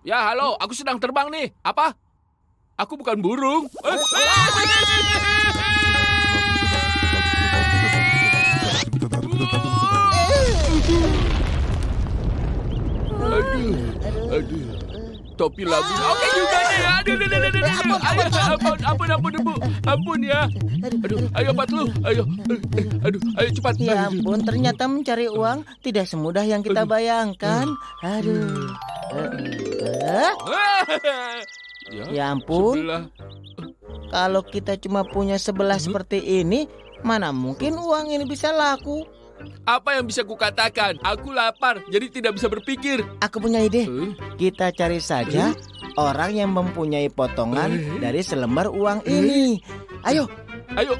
Ya, halo, aku sedang terbang nih. Apa? Aku bukan burung. Aduh, aduh. Topi labu. Oke juga nih. Aduh, aduh, aduh, aduh, aduh. Ayo, ampun, ampun, ampun, ampun, ampun ya. Aduh, ayo Patlu, ayo, aduh, ayo cepat. Ya ampun, ternyata mencari uang tidak semudah yang kita bayangkan. Aduh. Eh, Ya, Ya ampun, sebelah. kalau kita cuma punya sebelah seperti ini, mana mungkin uang ini bisa laku? Apa yang bisa kukatakan? Aku lapar, jadi tidak bisa berpikir. Aku punya ide. Eh, Kita cari saja orang yang mempunyai potongan Eh? dari selembar uang ini. Ayo, Ayo,